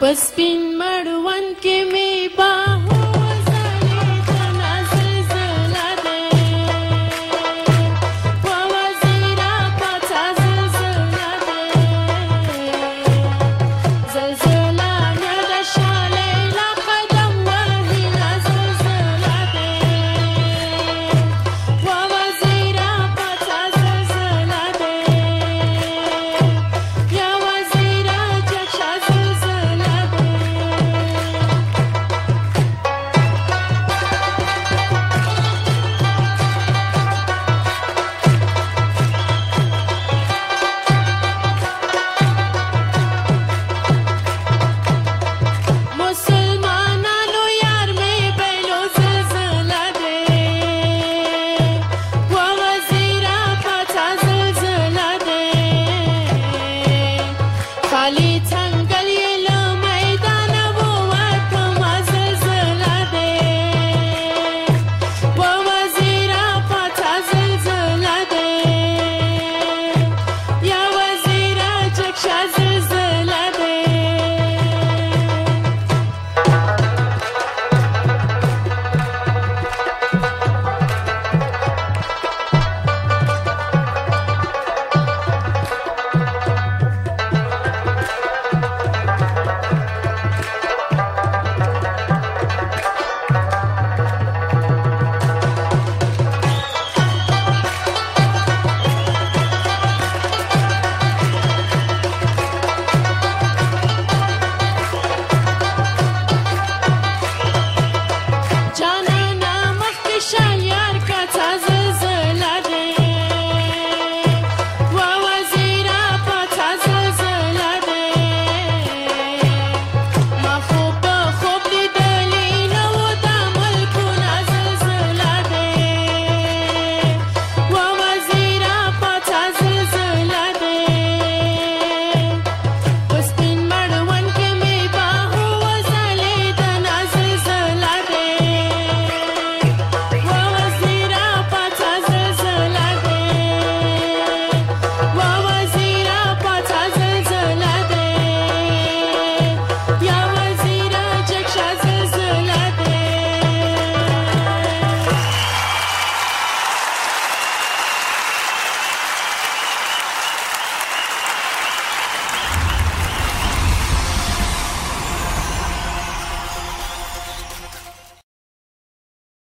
पस्मिन् मडुवन् किमे प Alita.